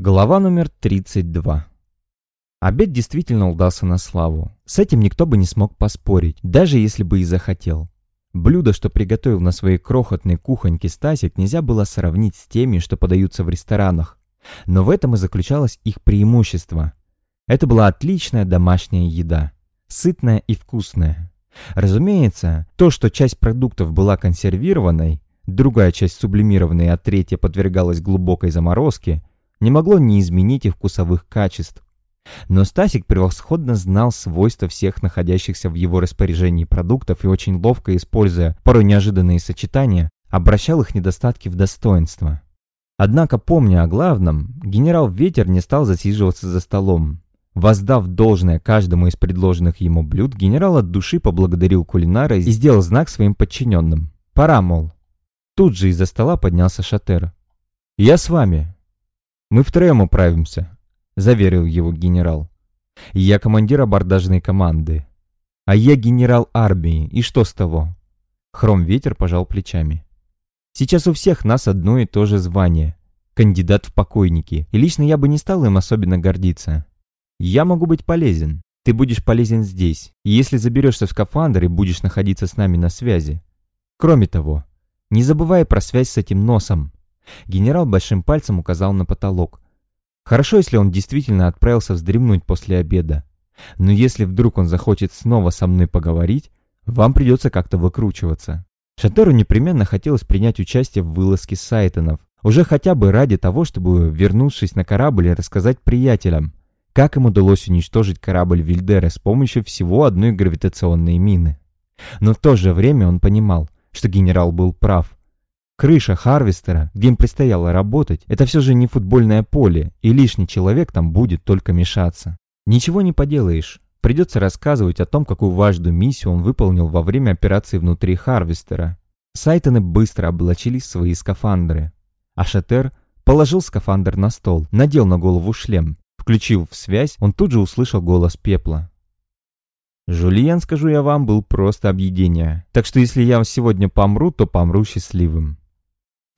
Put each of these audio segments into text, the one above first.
Глава номер 32. Обед действительно удался на славу. С этим никто бы не смог поспорить, даже если бы и захотел. Блюдо, что приготовил на своей крохотной кухоньке Стасик, нельзя было сравнить с теми, что подаются в ресторанах. Но в этом и заключалось их преимущество. Это была отличная домашняя еда. Сытная и вкусная. Разумеется, то, что часть продуктов была консервированной, другая часть сублимированной, а третья подвергалась глубокой заморозке, не могло не изменить их вкусовых качеств. Но Стасик превосходно знал свойства всех находящихся в его распоряжении продуктов и очень ловко, используя порой неожиданные сочетания, обращал их недостатки в достоинство. Однако, помня о главном, генерал Ветер не стал засиживаться за столом. Воздав должное каждому из предложенных ему блюд, генерал от души поблагодарил кулинара и сделал знак своим подчиненным. «Пора, мол». Тут же из-за стола поднялся Шатер. «Я с вами», «Мы втроем управимся», — заверил его генерал. «Я командир абордажной команды. А я генерал армии, и что с того?» Хром Ветер пожал плечами. «Сейчас у всех нас одно и то же звание. Кандидат в покойники, и лично я бы не стал им особенно гордиться. Я могу быть полезен. Ты будешь полезен здесь, если заберешься в скафандр и будешь находиться с нами на связи. Кроме того, не забывай про связь с этим носом. Генерал большим пальцем указал на потолок. Хорошо, если он действительно отправился вздремнуть после обеда. Но если вдруг он захочет снова со мной поговорить, вам придется как-то выкручиваться. Шатеру непременно хотелось принять участие в вылазке Сайтонов, уже хотя бы ради того, чтобы, вернувшись на корабль, рассказать приятелям, как им удалось уничтожить корабль Вильдера с помощью всего одной гравитационной мины. Но в то же время он понимал, что генерал был прав. Крыша Харвестера, где им предстояло работать, это все же не футбольное поле, и лишний человек там будет только мешаться. Ничего не поделаешь. Придется рассказывать о том, какую важную миссию он выполнил во время операции внутри Харвестера. Сайтоны быстро облачились в свои скафандры. А Шатер положил скафандр на стол, надел на голову шлем. Включив в связь, он тут же услышал голос пепла. Жульен, скажу я вам, был просто объедение. Так что если я сегодня помру, то помру счастливым.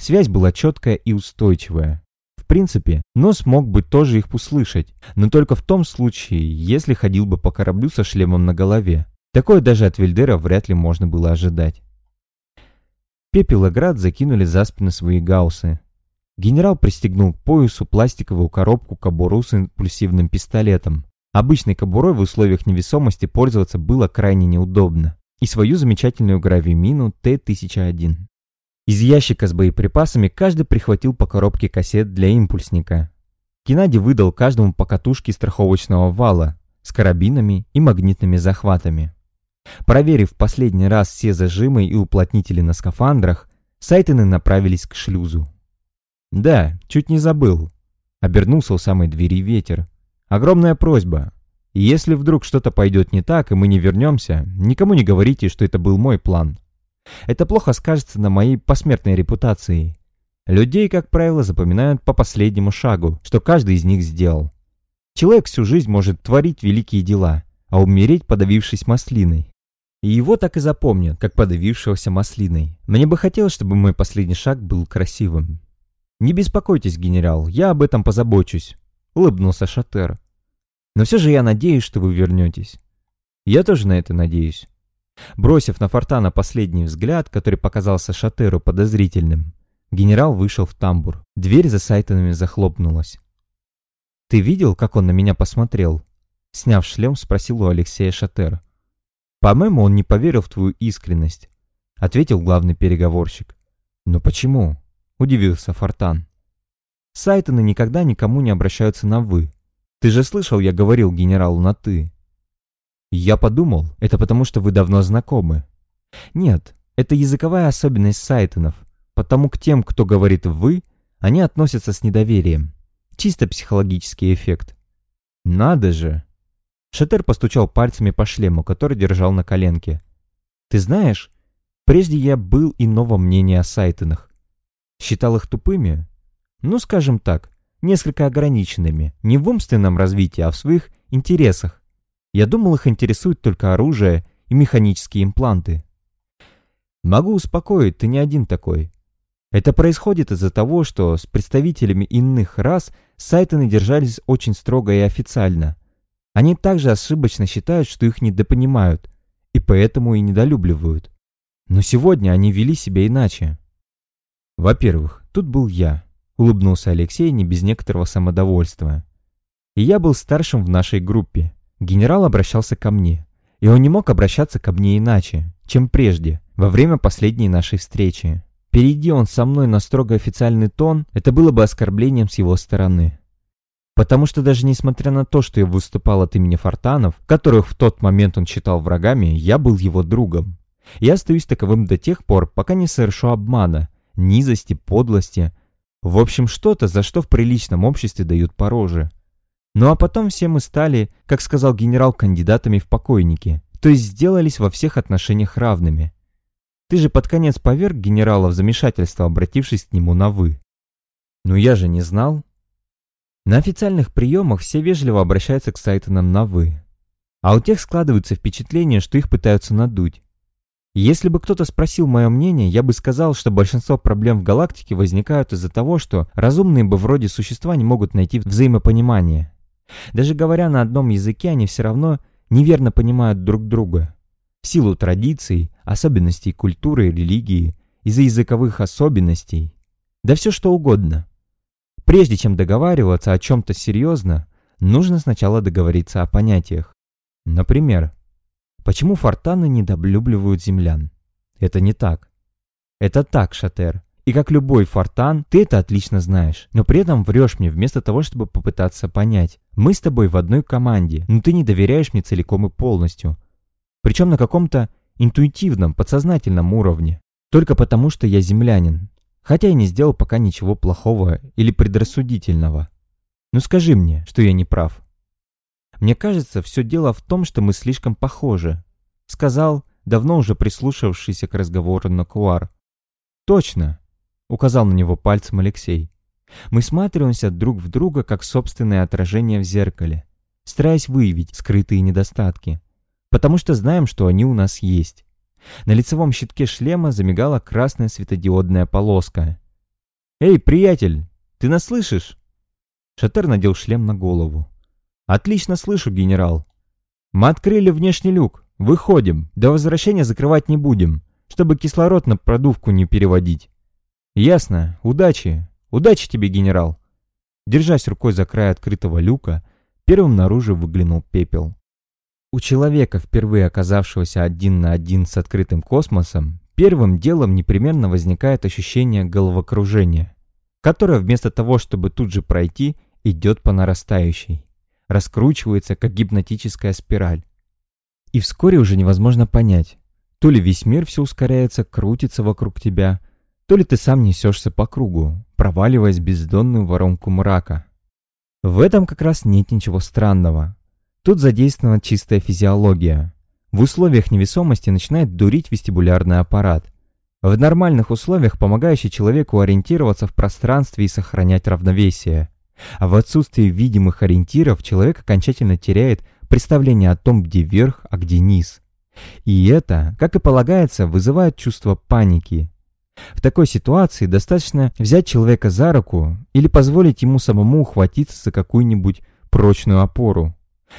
Связь была четкая и устойчивая. В принципе, нос мог бы тоже их услышать, но только в том случае, если ходил бы по кораблю со шлемом на голове. Такое даже от Вильдера вряд ли можно было ожидать. Пепел и Град закинули за спины свои гауссы. Генерал пристегнул к поясу пластиковую коробку кобуру с импульсивным пистолетом. Обычной кобурой в условиях невесомости пользоваться было крайне неудобно. И свою замечательную гравимину Т-1001. Из ящика с боеприпасами каждый прихватил по коробке кассет для импульсника. Геннадий выдал каждому по катушке страховочного вала с карабинами и магнитными захватами. Проверив последний раз все зажимы и уплотнители на скафандрах, Сайтены направились к шлюзу. «Да, чуть не забыл», — обернулся у самой двери ветер. «Огромная просьба. Если вдруг что-то пойдет не так, и мы не вернемся, никому не говорите, что это был мой план. Это плохо скажется на моей посмертной репутации. Людей, как правило, запоминают по последнему шагу, что каждый из них сделал. Человек всю жизнь может творить великие дела, а умереть, подавившись маслиной. И его так и запомнят, как подавившегося маслиной. Мне бы хотелось, чтобы мой последний шаг был красивым. «Не беспокойтесь, генерал, я об этом позабочусь», — улыбнулся Шатер. «Но все же я надеюсь, что вы вернетесь». «Я тоже на это надеюсь». Бросив на Фортана последний взгляд, который показался Шатеру подозрительным, генерал вышел в тамбур. Дверь за Сайтонами захлопнулась. «Ты видел, как он на меня посмотрел?» Сняв шлем, спросил у Алексея Шатер. «По-моему, он не поверил в твою искренность», — ответил главный переговорщик. «Но почему?» — удивился Фортан. «Сайтоны никогда никому не обращаются на «вы». Ты же слышал, я говорил генералу на «ты». Я подумал, это потому что вы давно знакомы. Нет, это языковая особенность сайтонов, потому к тем, кто говорит «вы», они относятся с недоверием. Чисто психологический эффект. Надо же! Шатер постучал пальцами по шлему, который держал на коленке. Ты знаешь, прежде я был иного мнения о сайтонах. Считал их тупыми? Ну, скажем так, несколько ограниченными, не в умственном развитии, а в своих интересах. Я думал, их интересует только оружие и механические импланты. Могу успокоить, ты не один такой. Это происходит из-за того, что с представителями иных рас Сайтоны держались очень строго и официально. Они также ошибочно считают, что их недопонимают, и поэтому и недолюбливают. Но сегодня они вели себя иначе. Во-первых, тут был я, улыбнулся Алексей не без некоторого самодовольства. И я был старшим в нашей группе. Генерал обращался ко мне. И он не мог обращаться ко мне иначе, чем прежде, во время последней нашей встречи. Перейди он со мной на строго официальный тон, это было бы оскорблением с его стороны. Потому что даже несмотря на то, что я выступал от имени Фортанов, которых в тот момент он считал врагами, я был его другом. Я остаюсь таковым до тех пор, пока не совершу обмана, низости, подлости. В общем, что-то, за что в приличном обществе дают пороже. Ну а потом все мы стали, как сказал генерал, кандидатами в покойники, то есть сделались во всех отношениях равными. Ты же под конец поверг генерала в замешательство, обратившись к нему на «вы». Ну я же не знал. На официальных приемах все вежливо обращаются к Сайтонам на «вы». А у тех складывается впечатление, что их пытаются надуть. Если бы кто-то спросил мое мнение, я бы сказал, что большинство проблем в галактике возникают из-за того, что разумные бы вроде существа не могут найти взаимопонимание. Даже говоря на одном языке, они все равно неверно понимают друг друга. В силу традиций, особенностей культуры религии, из-за языковых особенностей. Да все что угодно. Прежде чем договариваться о чем-то серьезно, нужно сначала договориться о понятиях. Например, почему фортаны недоблюбливают землян? Это не так. Это так, Шатер. И как любой фортан, ты это отлично знаешь, но при этом врешь мне вместо того, чтобы попытаться понять. Мы с тобой в одной команде, но ты не доверяешь мне целиком и полностью. Причем на каком-то интуитивном, подсознательном уровне. Только потому, что я землянин хотя и не сделал пока ничего плохого или предрассудительного. Ну скажи мне, что я не прав. Мне кажется, все дело в том, что мы слишком похожи, сказал давно уже прислушавшийся к разговору Накуар. Точно, указал на него пальцем Алексей. Мы сматриваемся друг в друга, как собственное отражение в зеркале, стараясь выявить скрытые недостатки, потому что знаем, что они у нас есть. На лицевом щитке шлема замигала красная светодиодная полоска. «Эй, приятель, ты нас слышишь?» Шатер надел шлем на голову. «Отлично слышу, генерал. Мы открыли внешний люк. Выходим. До возвращения закрывать не будем, чтобы кислород на продувку не переводить». «Ясно. Удачи. Удачи тебе, генерал». Держась рукой за край открытого люка, первым наружу выглянул пепел. У человека, впервые оказавшегося один на один с открытым космосом, первым делом непременно возникает ощущение головокружения, которое вместо того, чтобы тут же пройти, идет по нарастающей, раскручивается, как гипнотическая спираль. И вскоре уже невозможно понять, то ли весь мир все ускоряется, крутится вокруг тебя, то ли ты сам несешься по кругу, проваливаясь в бездонную воронку мрака. В этом как раз нет ничего странного. Тут задействована чистая физиология. В условиях невесомости начинает дурить вестибулярный аппарат. В нормальных условиях помогающий человеку ориентироваться в пространстве и сохранять равновесие. А в отсутствии видимых ориентиров человек окончательно теряет представление о том, где верх, а где низ. И это, как и полагается, вызывает чувство паники. В такой ситуации достаточно взять человека за руку или позволить ему самому ухватиться за какую-нибудь прочную опору.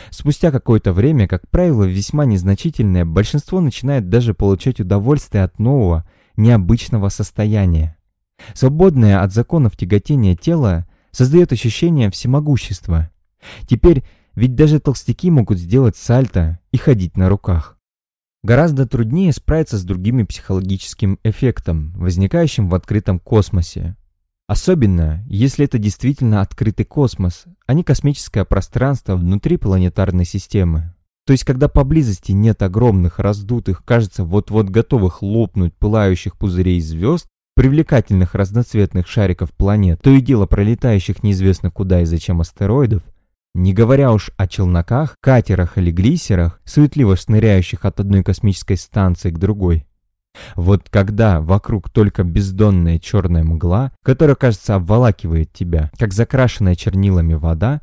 Спустя какое-то время, как правило, весьма незначительное, большинство начинает даже получать удовольствие от нового, необычного состояния. Свободное от законов тяготения тело создает ощущение всемогущества. Теперь ведь даже толстяки могут сделать сальто и ходить на руках. Гораздо труднее справиться с другими психологическим эффектом, возникающим в открытом космосе. Особенно, если это действительно открытый космос, а не космическое пространство внутри планетарной системы. То есть, когда поблизости нет огромных, раздутых, кажется, вот-вот готовых лопнуть пылающих пузырей звезд, привлекательных разноцветных шариков планет, то и дело пролетающих неизвестно куда и зачем астероидов, не говоря уж о челноках, катерах или глиссерах, суетливо шныряющих от одной космической станции к другой, вот когда вокруг только бездонная черная мгла, которая, кажется, обволакивает тебя, как закрашенная чернилами вода,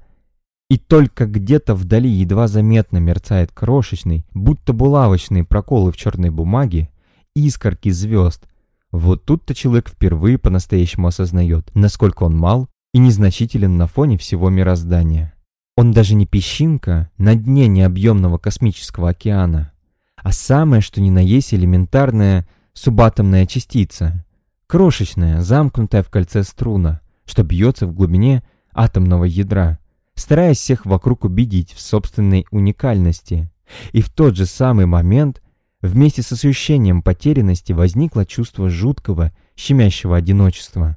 и только где-то вдали едва заметно мерцает крошечный, будто булавочные проколы в черной бумаге, искорки звезд. Вот тут-то человек впервые по-настоящему осознает, насколько он мал и незначителен на фоне всего мироздания. Он даже не песчинка на дне необъемного космического океана, а самое, что ни на есть элементарная субатомная частица, крошечная, замкнутая в кольце струна, что бьется в глубине атомного ядра, стараясь всех вокруг убедить в собственной уникальности. И в тот же самый момент вместе с ощущением потерянности возникло чувство жуткого, щемящего одиночества.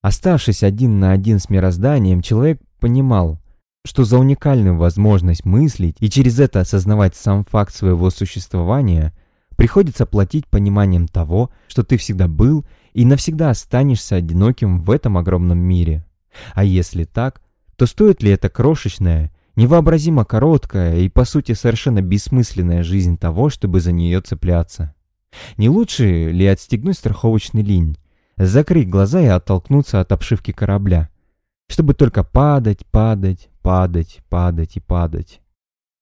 Оставшись один на один с мирозданием, человек понимал, что за уникальную возможность мыслить и через это осознавать сам факт своего существования приходится платить пониманием того, что ты всегда был и навсегда останешься одиноким в этом огромном мире. А если так, то стоит ли это крошечная, невообразимо короткая и по сути совершенно бессмысленная жизнь того, чтобы за нее цепляться? Не лучше ли отстегнуть страховочный линь, закрыть глаза и оттолкнуться от обшивки корабля, чтобы только падать, падать, падать, падать и падать.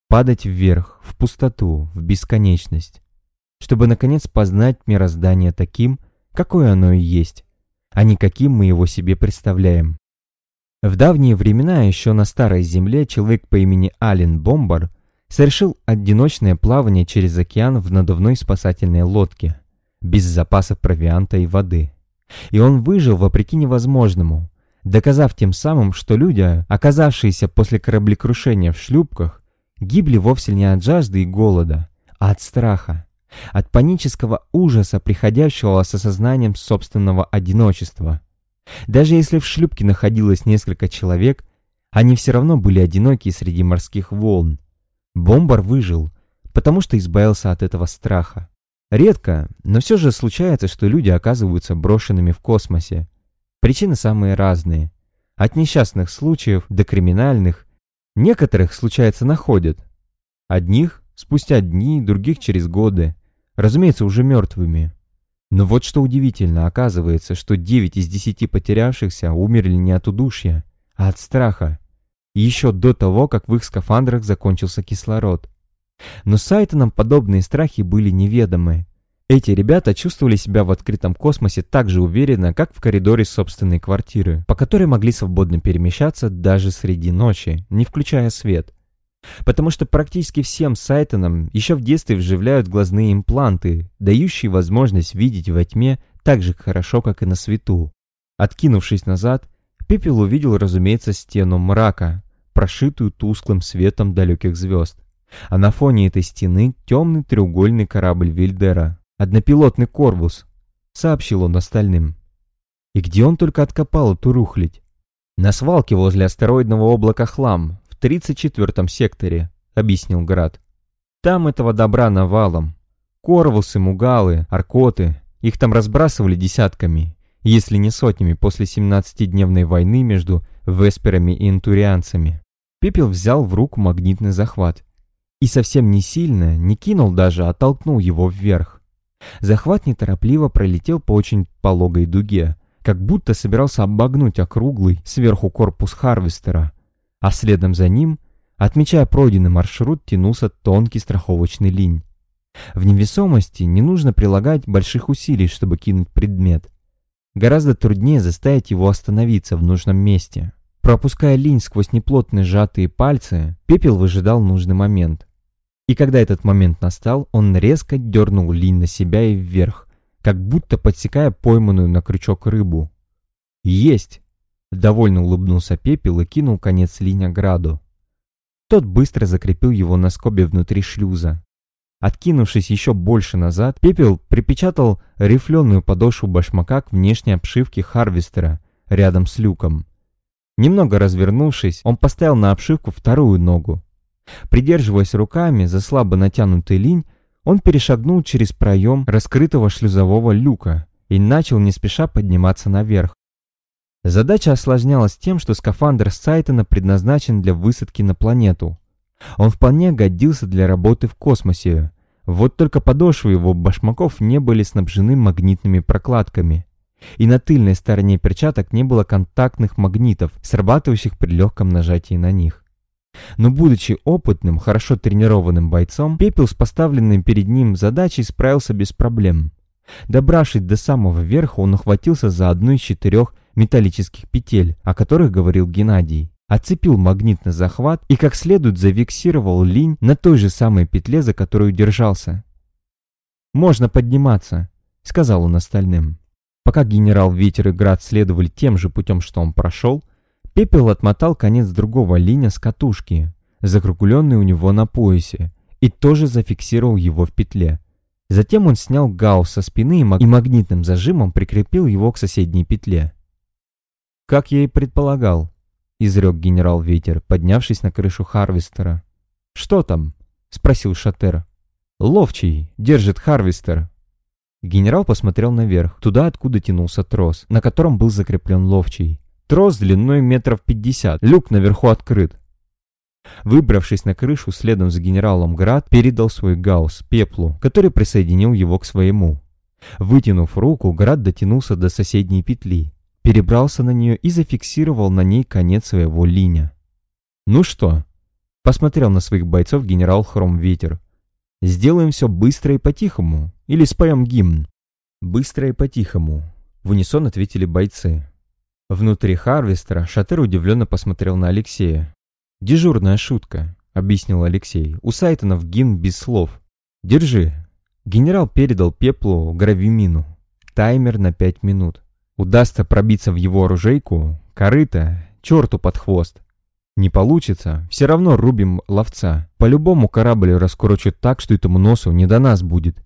Падать вверх, в пустоту, в бесконечность, чтобы наконец познать мироздание таким, какое оно и есть, а не каким мы его себе представляем. В давние времена еще на Старой Земле человек по имени Ален Бомбар совершил одиночное плавание через океан в надувной спасательной лодке, без запасов провианта и воды. И он выжил вопреки невозможному, доказав тем самым, что люди, оказавшиеся после кораблекрушения в шлюпках, гибли вовсе не от жажды и голода, а от страха, от панического ужаса, приходящего с осознанием собственного одиночества. Даже если в шлюпке находилось несколько человек, они все равно были одиноки среди морских волн. Бомбар выжил, потому что избавился от этого страха. Редко, но все же случается, что люди оказываются брошенными в космосе. Причины самые разные. От несчастных случаев до криминальных. Некоторых, случается, находят. Одних спустя дни, других через годы. Разумеется, уже мертвыми. Но вот что удивительно, оказывается, что 9 из 10 потерявшихся умерли не от удушья, а от страха. Еще до того, как в их скафандрах закончился кислород. Но Сайтонам подобные страхи были неведомы. Эти ребята чувствовали себя в открытом космосе так же уверенно, как в коридоре собственной квартиры, по которой могли свободно перемещаться даже среди ночи, не включая свет. Потому что практически всем Сайтонам еще в детстве вживляют глазные импланты, дающие возможность видеть во тьме так же хорошо, как и на свету. Откинувшись назад, Пепел увидел, разумеется, стену мрака, прошитую тусклым светом далеких звезд. А на фоне этой стены темный треугольный корабль Вильдера, однопилотный Корвус, сообщил он остальным. И где он только откопал эту рухлядь? На свалке возле астероидного облака Хлам, в 34-м секторе, объяснил Град. Там этого добра навалом. Корвусы, мугалы, аркоты, их там разбрасывали десятками, если не сотнями после 17-дневной войны между весперами и интурианцами. Пепел взял в руку магнитный захват и совсем не сильно, не кинул даже, а толкнул его вверх. Захват неторопливо пролетел по очень пологой дуге, как будто собирался обогнуть округлый сверху корпус Харвестера, а следом за ним, отмечая пройденный маршрут, тянулся тонкий страховочный линь. В невесомости не нужно прилагать больших усилий, чтобы кинуть предмет. Гораздо труднее заставить его остановиться в нужном месте. Пропуская линь сквозь неплотные сжатые пальцы, пепел выжидал нужный момент. И когда этот момент настал, он резко дернул линь на себя и вверх, как будто подсекая пойманную на крючок рыбу. «Есть!» — довольно улыбнулся Пепел и кинул конец линя Граду. Тот быстро закрепил его на скобе внутри шлюза. Откинувшись еще больше назад, Пепел припечатал рифленую подошву башмака к внешней обшивке Харвестера рядом с люком. Немного развернувшись, он поставил на обшивку вторую ногу, Придерживаясь руками за слабо натянутый линь, он перешагнул через проем раскрытого шлюзового люка и начал не спеша подниматься наверх. Задача осложнялась тем, что скафандр Сайтона предназначен для высадки на планету. Он вполне годился для работы в космосе, вот только подошвы его башмаков не были снабжены магнитными прокладками. И на тыльной стороне перчаток не было контактных магнитов, срабатывающих при легком нажатии на них. Но будучи опытным, хорошо тренированным бойцом, Пепел с поставленной перед ним задачей справился без проблем. Добравшись до самого верха, он ухватился за одну из четырех металлических петель, о которых говорил Геннадий. Отцепил магнитный захват и как следует зафиксировал линь на той же самой петле, за которую держался. «Можно подниматься», — сказал он остальным. Пока генерал Ветер и Град следовали тем же путем, что он прошел, Пепел отмотал конец другого линя с катушки, закругленный у него на поясе, и тоже зафиксировал его в петле. Затем он снял гаусс со спины и, маг... и магнитным зажимом прикрепил его к соседней петле. «Как я и предполагал», — изрек генерал Ветер, поднявшись на крышу Харвестера. «Что там?» — спросил Шатер. «Ловчий, держит Харвестер». Генерал посмотрел наверх, туда, откуда тянулся трос, на котором был закреплен ловчий. Трос длиной метров пятьдесят, люк наверху открыт. Выбравшись на крышу следом за генералом Град, передал свой гаусс Пеплу, который присоединил его к своему. Вытянув руку, Град дотянулся до соседней петли, перебрался на нее и зафиксировал на ней конец своего линя. «Ну что?» — посмотрел на своих бойцов генерал Хром Ветер. «Сделаем все быстро и по-тихому, или споем гимн?» «Быстро и по-тихому», — в унисон ответили бойцы. Внутри Харвестера Шатер удивленно посмотрел на Алексея. «Дежурная шутка», — объяснил Алексей. «У Сайтонов гимн без слов. Держи». Генерал передал Пеплу гравимину. Таймер на пять минут. Удастся пробиться в его оружейку, корыто, черту под хвост. Не получится, все равно рубим ловца. По-любому корабль раскурочат так, что этому носу не до нас будет.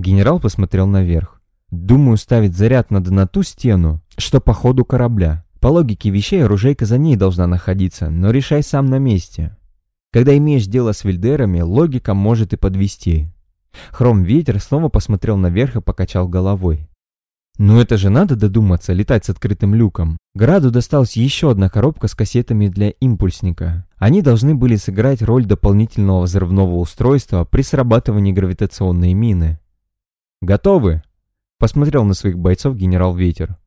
Генерал посмотрел наверх. Думаю, ставить заряд надо на ту стену, что по ходу корабля. По логике вещей, оружейка за ней должна находиться, но решай сам на месте. Когда имеешь дело с вильдерами, логика может и подвести. Хром Ветер снова посмотрел наверх и покачал головой. «Ну это же надо додуматься, летать с открытым люком». Граду досталась еще одна коробка с кассетами для импульсника. Они должны были сыграть роль дополнительного взрывного устройства при срабатывании гравитационной мины. «Готовы?» — посмотрел на своих бойцов генерал Ветер.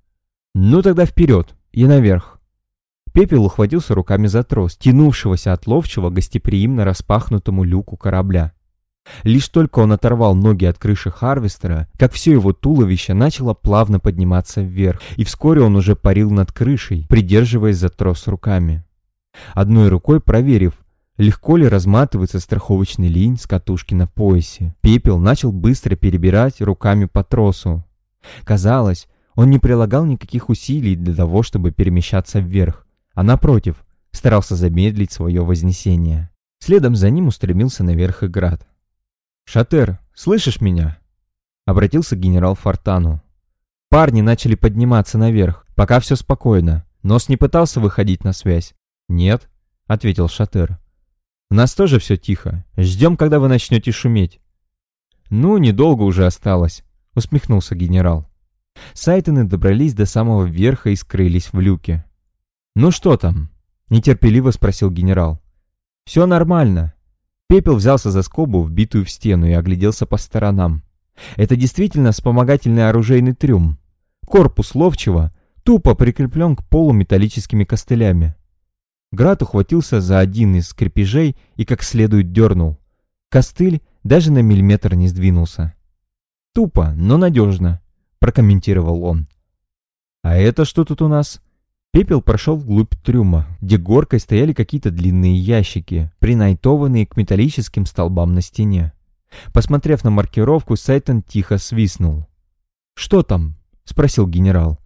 «Ну тогда вперед!» и наверх. Пепел ухватился руками за трос, тянувшегося от ловчего гостеприимно распахнутому люку корабля. Лишь только он оторвал ноги от крыши Харвестера, как все его туловище начало плавно подниматься вверх, и вскоре он уже парил над крышей, придерживаясь за трос руками. Одной рукой проверив, легко ли разматывается страховочный линь с катушки на поясе, Пепел начал быстро перебирать руками по тросу. Казалось, он не прилагал никаких усилий для того, чтобы перемещаться вверх, а напротив, старался замедлить свое вознесение. Следом за ним устремился наверх и град. «Шатер, слышишь меня?» Обратился генерал Фортану. Парни начали подниматься наверх, пока все спокойно. Нос не пытался выходить на связь. «Нет», — ответил Шатер. «У нас тоже все тихо. Ждем, когда вы начнете шуметь». «Ну, недолго уже осталось», — усмехнулся генерал. Сайтоны добрались до самого верха и скрылись в люке. «Ну что там?» — нетерпеливо спросил генерал. «Все нормально». Пепел взялся за скобу, вбитую в стену, и огляделся по сторонам. Это действительно вспомогательный оружейный трюм. Корпус ловчего тупо прикреплен к полу металлическими костылями. Град ухватился за один из крепежей и как следует дернул. Костыль даже на миллиметр не сдвинулся. Тупо, но надежно прокомментировал он. «А это что тут у нас?» Пепел прошел вглубь трюма, где горкой стояли какие-то длинные ящики, принайтованные к металлическим столбам на стене. Посмотрев на маркировку, Сайтон тихо свистнул. «Что там?» — спросил генерал.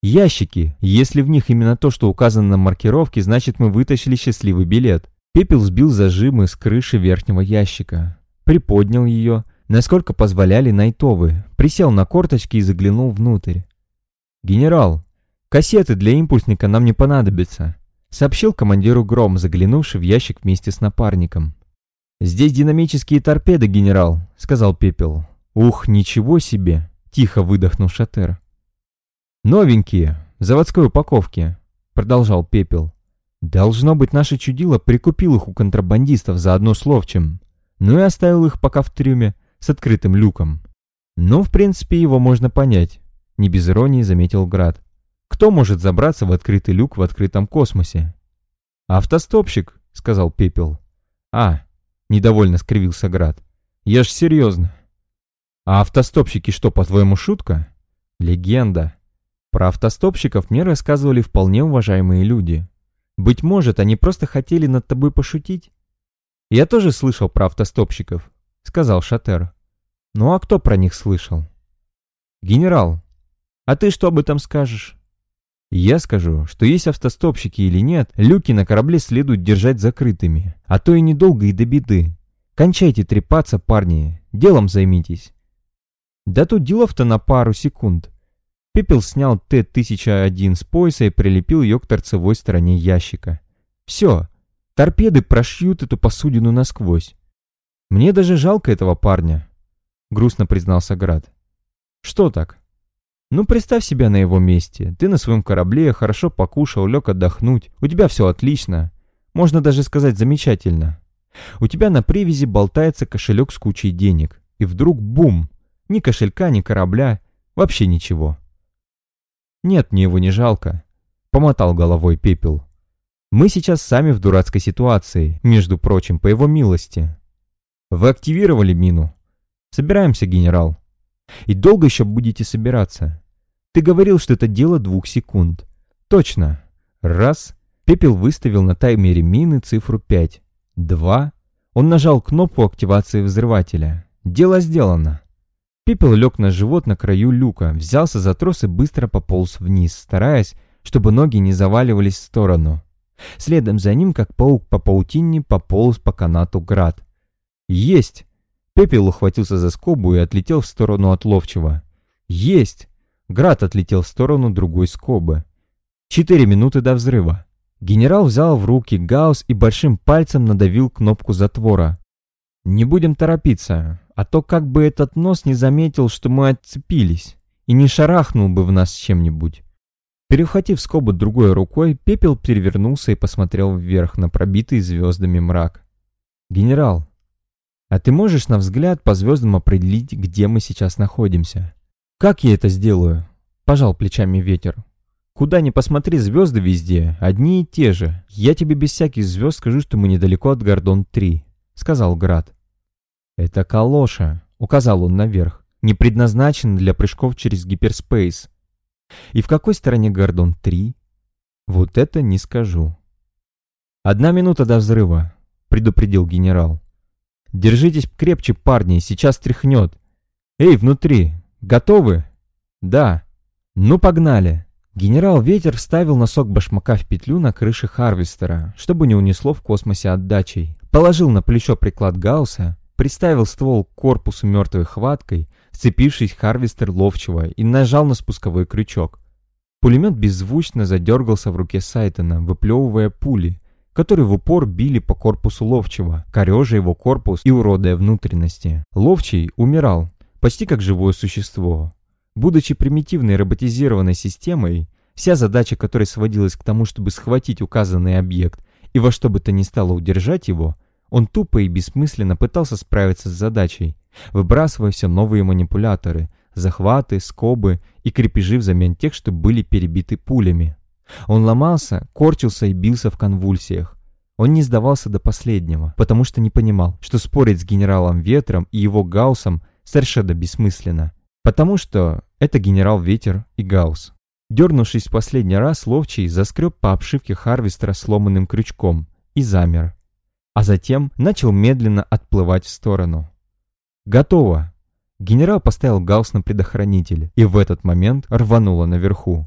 «Ящики. Если в них именно то, что указано на маркировке, значит мы вытащили счастливый билет». Пепел сбил зажимы с крыши верхнего ящика, приподнял ее насколько позволяли найтовы, присел на корточки и заглянул внутрь. «Генерал, кассеты для импульсника нам не понадобятся», сообщил командиру Гром, заглянувший в ящик вместе с напарником. «Здесь динамические торпеды, генерал», — сказал Пепел. «Ух, ничего себе!» — тихо выдохнул Шатер. «Новенькие, в заводской упаковке», — продолжал Пепел. «Должно быть, наше чудило прикупил их у контрабандистов заодно с ловчим. Ну и оставил их пока в трюме, с открытым люком. Но, в принципе, его можно понять, не без иронии заметил Град. Кто может забраться в открытый люк в открытом космосе? Автостопщик, сказал Пепел. А, недовольно скривился Град. Я ж серьезно. А автостопщики что, по-твоему, шутка? Легенда. Про автостопщиков мне рассказывали вполне уважаемые люди. Быть может, они просто хотели над тобой пошутить? Я тоже слышал про автостопщиков, сказал Шатер. Ну а кто про них слышал? Генерал, а ты что об этом скажешь? Я скажу, что есть автостопщики или нет, люки на корабле следует держать закрытыми, а то и недолго и до беды. Кончайте трепаться, парни, делом займитесь. Да тут делов-то на пару секунд. Пепел снял Т-1001 с пояса и прилепил ее к торцевой стороне ящика. Все, торпеды прошьют эту посудину насквозь. Мне даже жалко этого парня, грустно признался Град. Что так? Ну, представь себя на его месте. Ты на своем корабле, хорошо покушал, лег отдохнуть. У тебя все отлично. Можно даже сказать замечательно. У тебя на привязи болтается кошелек с кучей денег. И вдруг бум! Ни кошелька, ни корабля, вообще ничего. «Нет, мне его не жалко», — помотал головой пепел. «Мы сейчас сами в дурацкой ситуации, между прочим, по его милости. Вы активировали мину. Собираемся, генерал. И долго еще будете собираться? Ты говорил, что это дело двух секунд. Точно. Раз. Пепел выставил на таймере мины цифру 5. Два. Он нажал кнопку активации взрывателя. Дело сделано. Пепел лег на живот на краю люка, взялся за трос и быстро пополз вниз, стараясь, чтобы ноги не заваливались в сторону. Следом за ним, как паук по паутине, пополз по канату град. «Есть!» Пепел ухватился за скобу и отлетел в сторону от ловчего. «Есть!» Град отлетел в сторону другой скобы. Четыре минуты до взрыва. Генерал взял в руки гаусс и большим пальцем надавил кнопку затвора. «Не будем торопиться а то как бы этот нос не заметил, что мы отцепились, и не шарахнул бы в нас чем-нибудь. Перехватив скобу другой рукой, пепел перевернулся и посмотрел вверх на пробитый звездами мрак. «Генерал, а ты можешь на взгляд по звездам определить, где мы сейчас находимся?» «Как я это сделаю?» — пожал плечами ветер. «Куда ни посмотри, звезды везде, одни и те же. Я тебе без всяких звезд скажу, что мы недалеко от Гордон-3», — сказал Град. «Это калоша», — указал он наверх, не предназначен для прыжков через гиперспейс. «И в какой стороне Гордон-3?» «Вот это не скажу». «Одна минута до взрыва», — предупредил генерал. «Держитесь крепче, парни, сейчас тряхнет. Эй, внутри, готовы?» «Да». «Ну, погнали!» Генерал Ветер вставил носок башмака в петлю на крыше Харвестера, чтобы не унесло в космосе отдачей. Положил на плечо приклад Гаусса приставил ствол к корпусу мертвой хваткой, вцепившись Харвестер ловчего и нажал на спусковой крючок. Пулемет беззвучно задергался в руке Сайтона, выплевывая пули, которые в упор били по корпусу ловчего, корежа его корпус и уродая внутренности. Ловчий умирал, почти как живое существо. Будучи примитивной роботизированной системой, вся задача которой сводилась к тому, чтобы схватить указанный объект и во что бы то ни стало удержать его, он тупо и бессмысленно пытался справиться с задачей, выбрасывая все новые манипуляторы, захваты, скобы и крепежи взамен тех, что были перебиты пулями. Он ломался, корчился и бился в конвульсиях. Он не сдавался до последнего, потому что не понимал, что спорить с генералом Ветром и его Гауссом совершенно бессмысленно. Потому что это генерал Ветер и Гаусс. Дернувшись в последний раз, Ловчий заскреб по обшивке Харвестера сломанным крючком и замер а затем начал медленно отплывать в сторону. «Готово!» Генерал поставил гаусс на предохранитель, и в этот момент рвануло наверху.